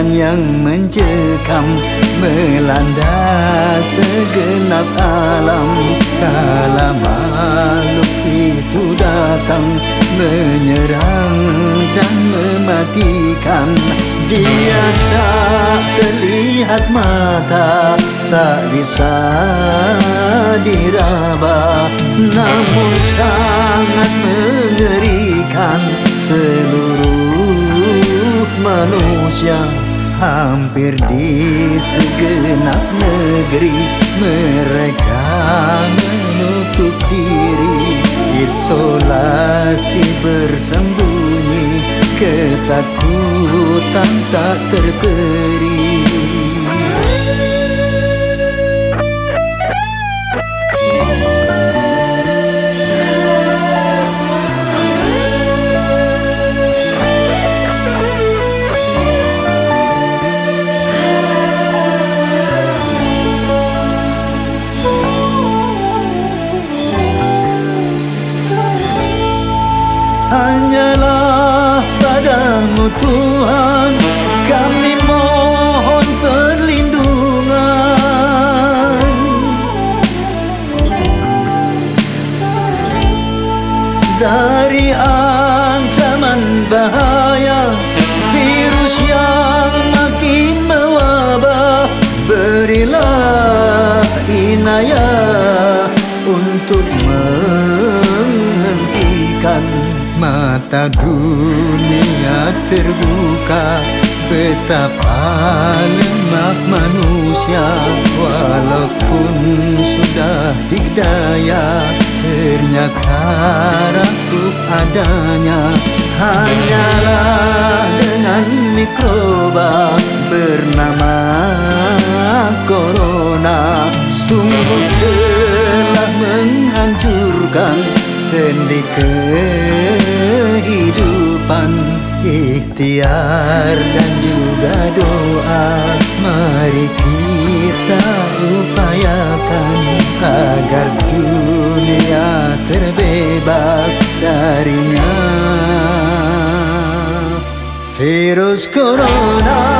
kematian yang mencekam melanda segenap alam. Kala makhluk itu datang menyerang dan mematikan. Dia tak terlihat mata tak bisa diraba. Namun sangat mengerikan seluruh manusia hampir di segenap negeri mereka menutup diri isolasi bersembunyi ketakutan tak terperi Hanyalah padamu Tuhan. Kami mohon perlindungan. Dari ancaman bahaya Virus yang makin mewabah Berilah inayah untuk menghentikan mata dunia terbuka Betapa lemah manusia Walaupun sudah digdaya Ternyata rapuh adanya Hanyalah dengan mikroba Bernama Corona. Sungguh telah menghancurkan sendi kehidupan Ikhtiar dan juga doa. Mari kita upayakan Agar dunia terbebas darinya. Virus Corona